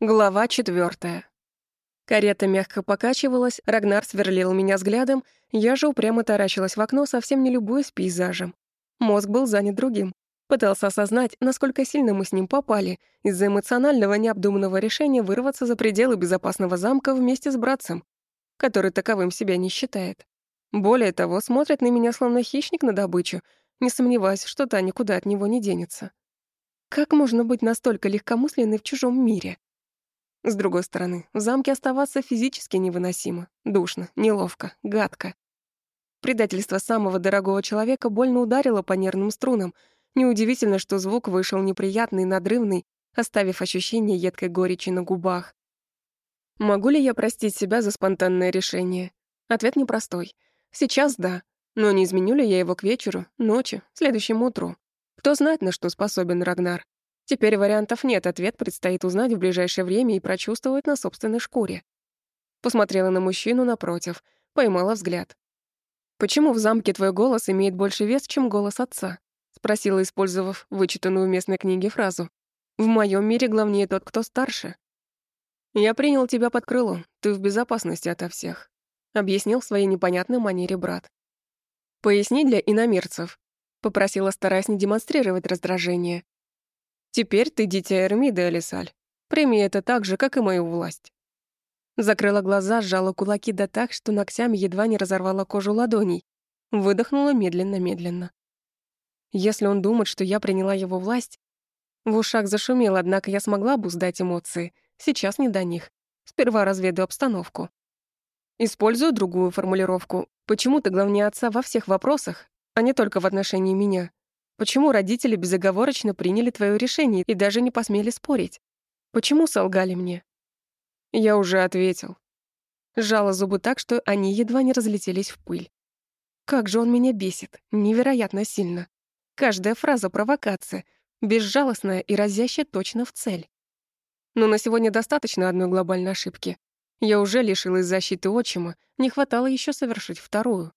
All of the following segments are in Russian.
Глава четвертая. Карета мягко покачивалась, Рагнар сверлил меня взглядом, я же упрямо таращилась в окно, совсем не любуясь пейзажем. Мозг был занят другим. Пытался осознать, насколько сильно мы с ним попали из-за эмоционального необдуманного решения вырваться за пределы безопасного замка вместе с братцем, который таковым себя не считает. Более того, смотрит на меня словно хищник на добычу, не сомневаясь, что та никуда от него не денется. Как можно быть настолько легкомысленной в чужом мире? С другой стороны, в замке оставаться физически невыносимо, душно, неловко, гадко. Предательство самого дорогого человека больно ударило по нервным струнам. Неудивительно, что звук вышел неприятный, надрывный, оставив ощущение едкой горечи на губах. Могу ли я простить себя за спонтанное решение? Ответ непростой. Сейчас да, но не изменю ли я его к вечеру, ночи, следующему утру? Кто знает, на что способен Рагнар. Теперь вариантов нет, ответ предстоит узнать в ближайшее время и прочувствовать на собственной шкуре. Посмотрела на мужчину напротив, поймала взгляд. «Почему в замке твой голос имеет больше вес, чем голос отца?» — спросила, использовав вычитанную в местной книге фразу. «В моем мире главнее тот, кто старше». «Я принял тебя под крыло, ты в безопасности ото всех», — объяснил в своей непонятной манере брат. «Поясни для иномирцев», — попросила, стараясь не демонстрировать раздражение. Теперь ты дитя Эрмиды, Алисаль. Прими это так же, как и мою власть». Закрыла глаза, сжала кулаки да так, что ногтями едва не разорвала кожу ладоней. Выдохнула медленно-медленно. Если он думает, что я приняла его власть... В ушах зашумел, однако я смогла обуздать эмоции. Сейчас не до них. Сперва разведу обстановку. Использую другую формулировку. Почему ты главнее отца во всех вопросах, а не только в отношении меня? Почему родители безоговорочно приняли твое решение и даже не посмели спорить? Почему солгали мне? Я уже ответил. Сжала зубы так, что они едва не разлетелись в пыль. Как же он меня бесит, невероятно сильно. Каждая фраза — провокация, безжалостная и разящая точно в цель. Но на сегодня достаточно одной глобальной ошибки. Я уже лишилась защиты отчима, не хватало еще совершить вторую.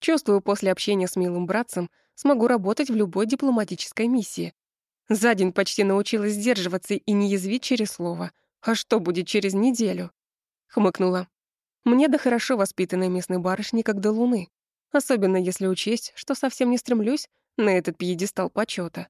Чувствую, после общения с милым братцем смогу работать в любой дипломатической миссии. За день почти научилась сдерживаться и не язвить через слово. А что будет через неделю? Хмыкнула. Мне до хорошо воспитанной местной барышни, как до луны. Особенно если учесть, что совсем не стремлюсь на этот пьедестал почета.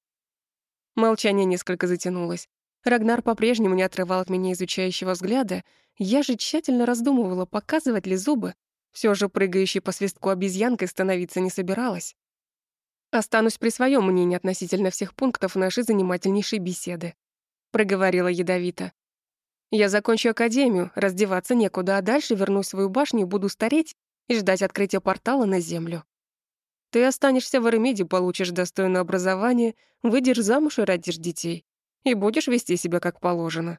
Молчание несколько затянулось. Рагнар по-прежнему не отрывал от меня изучающего взгляда. Я же тщательно раздумывала, показывать ли зубы. Все же прыгающей по свистку обезьянкой становиться не собиралась. Останусь при своем мнении относительно всех пунктов нашей занимательнейшей беседы. Проговорила ядовито. Я закончу академию, раздеваться некуда, а дальше вернусь в свою башню буду стареть и ждать открытия портала на землю. Ты останешься в Арамиде, получишь достойное образование, выйдешь замуж и родишь детей. И будешь вести себя как положено.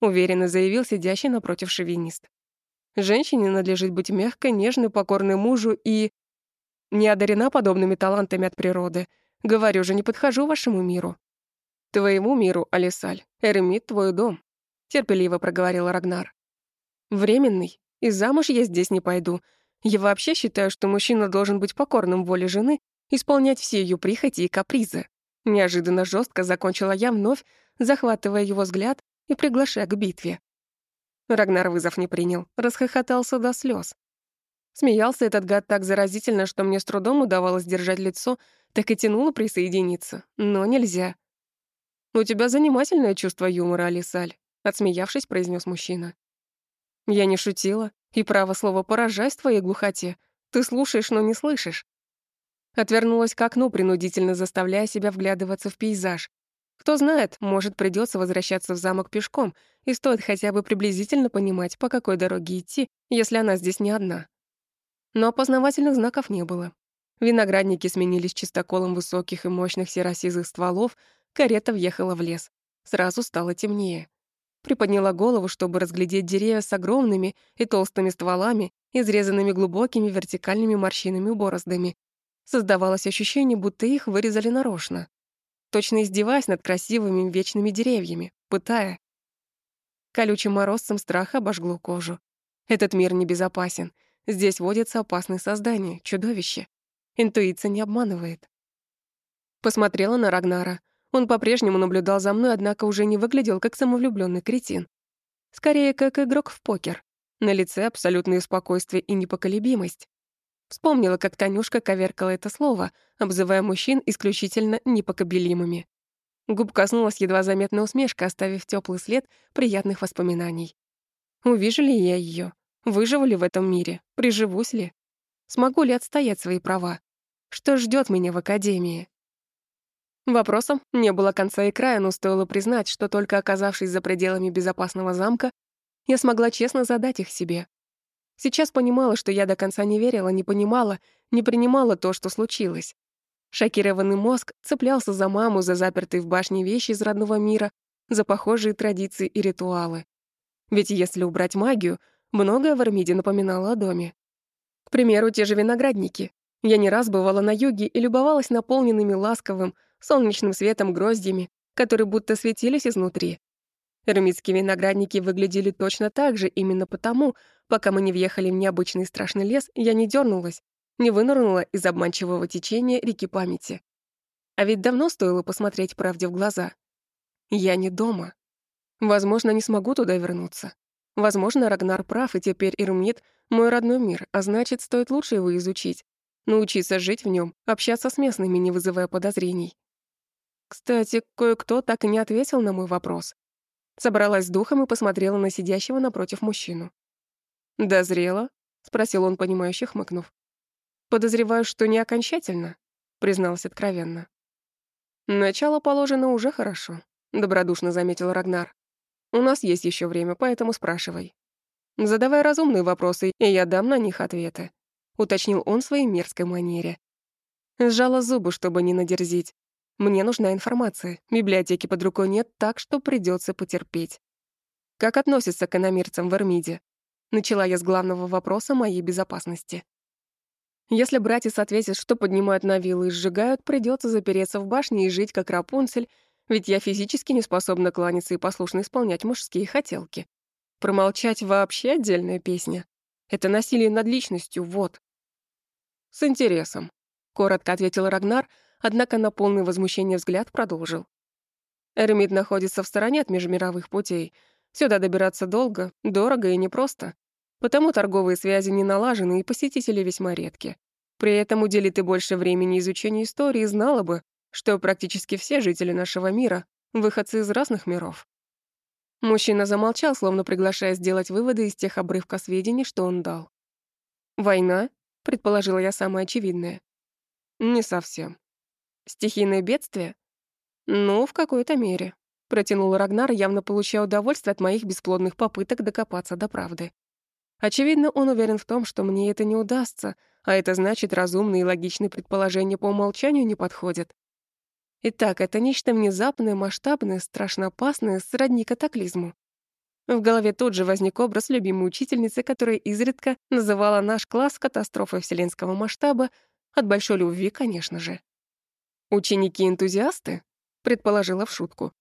Уверенно заявил сидящий напротив шовинист. Женщине надлежит быть мягкой, нежной, покорной мужу и не одарена подобными талантами от природы. Говорю же, не подхожу вашему миру». «Твоему миру, Алисаль. Эрмит — твой дом», — терпеливо проговорил Рагнар. «Временный. И замуж я здесь не пойду. Я вообще считаю, что мужчина должен быть покорным воле жены, исполнять все ее прихоти и капризы». Неожиданно жестко закончила я вновь, захватывая его взгляд и приглашая к битве. Рагнар вызов не принял, расхохотался до слез. Смеялся этот гад так заразительно, что мне с трудом удавалось держать лицо, так и тянуло присоединиться. Но нельзя. «У тебя занимательное чувство юмора, Алисаль», — отсмеявшись, произнес мужчина. Я не шутила. И право слово «поражай» в твоей глухоте. Ты слушаешь, но не слышишь. Отвернулась к окну, принудительно заставляя себя вглядываться в пейзаж. Кто знает, может, придется возвращаться в замок пешком, и стоит хотя бы приблизительно понимать, по какой дороге идти, если она здесь не одна но опознавательных знаков не было. Виноградники сменились чистоколом высоких и мощных серосизых стволов, карета въехала в лес. Сразу стало темнее. Приподняла голову, чтобы разглядеть деревья с огромными и толстыми стволами, изрезанными глубокими вертикальными морщинами бороздами. Создавалось ощущение, будто их вырезали нарочно. Точно издеваясь над красивыми вечными деревьями, пытая. Колючим морозцем страха обожгло кожу. Этот мир небезопасен — Здесь водятся опасные создания, чудовища. Интуиция не обманывает. Посмотрела на Рагнара. Он по-прежнему наблюдал за мной, однако уже не выглядел как самовлюбленный кретин. Скорее, как игрок в покер. На лице абсолютное спокойствие и непоколебимость. Вспомнила, как Танюшка коверкала это слово, обзывая мужчин исключительно непокобелимыми. Губ коснулась едва заметная усмешка, оставив теплый след приятных воспоминаний. Увижу ли я ее? Выживу ли в этом мире? Приживусь ли? Смогу ли отстоять свои права? Что ждет меня в академии? Вопросом не было конца и края, но стоило признать, что только оказавшись за пределами безопасного замка, я смогла честно задать их себе. Сейчас понимала, что я до конца не верила, не понимала, не принимала то, что случилось. Шокированный мозг цеплялся за маму, за запертые в башне вещи из родного мира, за похожие традиции и ритуалы. Ведь если убрать магию, многое в Армиде напоминало о доме. К примеру, те же виноградники. Я не раз бывала на юге и любовалась наполненными ласковым, солнечным светом гроздьями, которые будто светились изнутри. Эрмитские виноградники выглядели точно так же именно потому, пока мы не въехали в необычный страшный лес, я не дернулась, не вынырнула из обманчивого течения реки памяти. А ведь давно стоило посмотреть правде в глаза. Я не дома. Возможно, не смогу туда вернуться. Возможно, Рагнар прав, и теперь Ирмит — мой родной мир, а значит, стоит лучше его изучить, научиться жить в нем, общаться с местными, не вызывая подозрений. Кстати, кое-кто так и не ответил на мой вопрос. Собралась с духом и посмотрела на сидящего напротив мужчину. «Дозрела?» — спросил он, понимающе хмыкнув. «Подозреваю, что не окончательно», — призналась откровенно. «Начало положено уже хорошо», — добродушно заметил Рагнар. «У нас есть еще время, поэтому спрашивай. Задавай разумные вопросы, и я дам на них ответы», — уточнил он в своей мерзкой манере. Сжала зубы, чтобы не надерзить. Мне нужна информация. Библиотеки под рукой нет, так что придется потерпеть. Как относится к иномирцам в Эрмиде? Начала я с главного вопроса моей безопасности. Если братец ответит, что поднимают на виллы и сжигают, придется запереться в башне и жить как Рапунцель, ведь я физически не способна кланяться и послушно исполнять мужские хотелки. Промолчать вообще отдельная песня. Это насилие над личностью, вот. С интересом. Коротко ответил Рагнар, однако на полный возмущение взгляд продолжил. Эрмит находится в стороне от межмировых путей. Сюда добираться долго, дорого и непросто. Потому торговые связи не налажены и посетители весьма редки. При этом удели ты больше времени изучению истории, знала бы, что практически все жители нашего мира — выходцы из разных миров. Мужчина замолчал, словно приглашая сделать выводы из тех обрывков сведений, что он дал. «Война?» — предположила я самое очевидное. «Не совсем. Стихийное бедствие?» «Ну, в какой-то мере», — протянул Рагнар, явно получая удовольствие от моих бесплодных попыток докопаться до правды. Очевидно, он уверен в том, что мне это не удастся, а это значит, разумные и логичные предположения по умолчанию не подходят. Итак, это нечто внезапное, масштабное, страшно опасное, сродни катаклизму. В голове тут же возник образ любимой учительницы, которая изредка называла наш класс катастрофой вселенского масштаба, от большой любви, конечно же. «Ученики-энтузиасты?» — предположила в шутку.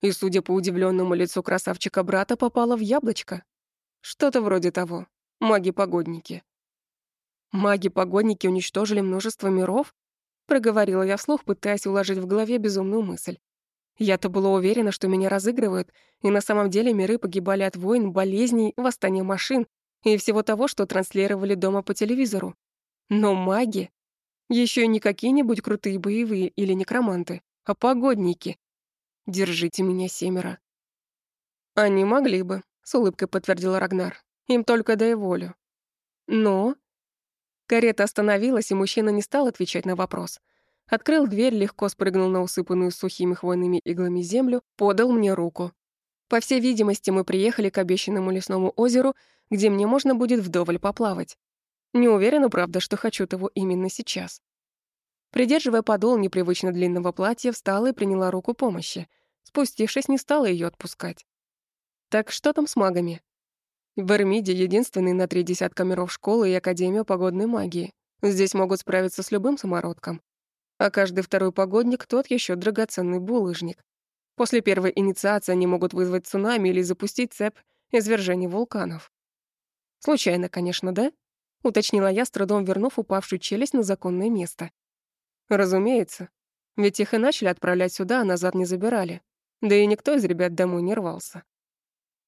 И, судя по удивленному лицу красавчика-брата, попала в яблочко. Что-то вроде того. Маги-погодники. Маги-погодники уничтожили множество миров? Проговорила я вслух, пытаясь уложить в голове безумную мысль. Я-то была уверена, что меня разыгрывают, и на самом деле миры погибали от войн, болезней, восстания машин и всего того, что транслировали дома по телевизору. Но маги... еще и не какие-нибудь крутые боевые или некроманты, а погодники. Держите меня, семеро. Они могли бы, с улыбкой подтвердил Рагнар. Им только дай волю. Но... Карета остановилась, и мужчина не стал отвечать на вопрос. Открыл дверь, легко спрыгнул на усыпанную сухими хвойными иглами землю, подал мне руку. По всей видимости, мы приехали к обещанному лесному озеру, где мне можно будет вдоволь поплавать. Не уверена, правда, что хочу того именно сейчас. Придерживая подол непривычно длинного платья, встала и приняла руку помощи. Спустившись, не стала ее отпускать. Так что там с магами? В Эрмиде единственный на три десятка миров школы и Академия погодной магии. Здесь могут справиться с любым самородком. А каждый второй погодник — тот еще драгоценный булыжник. После первой инициации они могут вызвать цунами или запустить цепь извержений вулканов. Случайно, конечно, да? Уточнила я, с трудом вернув упавшую челюсть на законное место. Разумеется. Ведь их и начали отправлять сюда, а назад не забирали. Да и никто из ребят домой не рвался.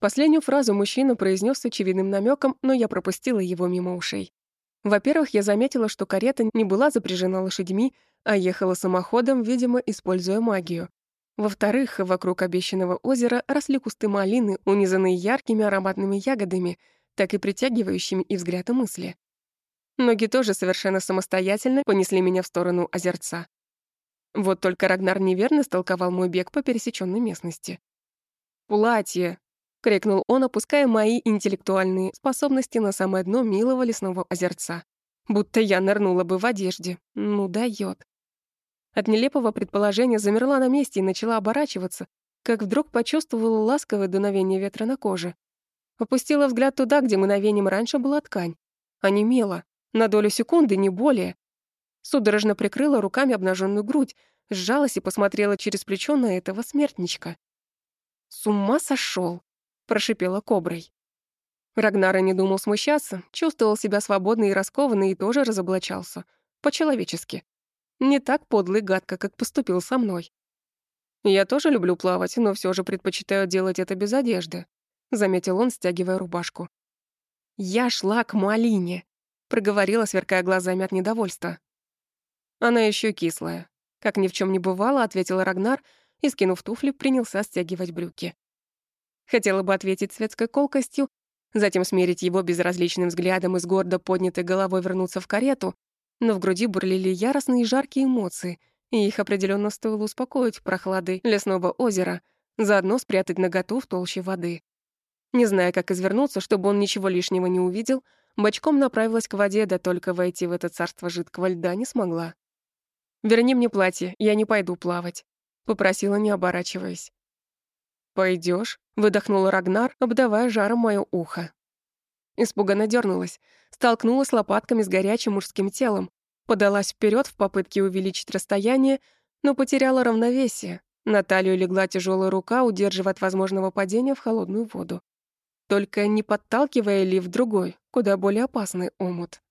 Последнюю фразу мужчина произнес с очевидным намеком, но я пропустила его мимо ушей. Во-первых, я заметила, что карета не была запряжена лошадьми, а ехала самоходом, видимо, используя магию. Во-вторых, вокруг обещанного озера росли кусты малины, унизанные яркими ароматными ягодами, так и притягивающими и взгляд и мысли. Ноги тоже совершенно самостоятельно понесли меня в сторону озерца. Вот только Рагнар неверно истолковал мой бег по пересеченной местности. «Платье!» — крикнул он, опуская мои интеллектуальные способности на самое дно милого лесного озерца. Будто я нырнула бы в одежде. Ну, даёт. От нелепого предположения замерла на месте и начала оборачиваться, как вдруг почувствовала ласковое дуновение ветра на коже. Опустила взгляд туда, где мгновением раньше была ткань. Онемела. На долю секунды, не более. Судорожно прикрыла руками обнаженную грудь, сжалась и посмотрела через плечо на этого смертничка. «С ума сошел! Прошипела коброй. Рагнара не думал смущаться, чувствовал себя свободно и раскованно и тоже разоблачался. По-человечески. Не так подлый гадко, как поступил со мной. «Я тоже люблю плавать, но все же предпочитаю делать это без одежды», заметил он, стягивая рубашку. «Я шла к малине», проговорила, сверкая глазами от недовольства. Она еще кислая. Как ни в чем не бывало, ответил Рагнар и, скинув туфли, принялся стягивать брюки. Хотела бы ответить светской колкостью, затем смерить его безразличным взглядом и с гордо поднятой головой вернуться в карету, но в груди бурлили яростные и жаркие эмоции, и их определенно стоило успокоить прохладой лесного озера, заодно спрятать наготу в толще воды. Не зная, как извернуться, чтобы он ничего лишнего не увидел, бочком направилась к воде, да только войти в это царство жидкого льда не смогла. «Верни мне платье, я не пойду плавать», — попросила, не оборачиваясь. Пойдешь? Выдохнул Рагнар, обдавая жаром моё ухо. Испуганно дернулась, столкнулась лопатками с горячим мужским телом, подалась вперед в попытке увеличить расстояние, но потеряла равновесие. На талию легла тяжелая рука, удерживая от возможного падения в холодную воду. Только не подталкивая ли в другой, куда более опасный омут.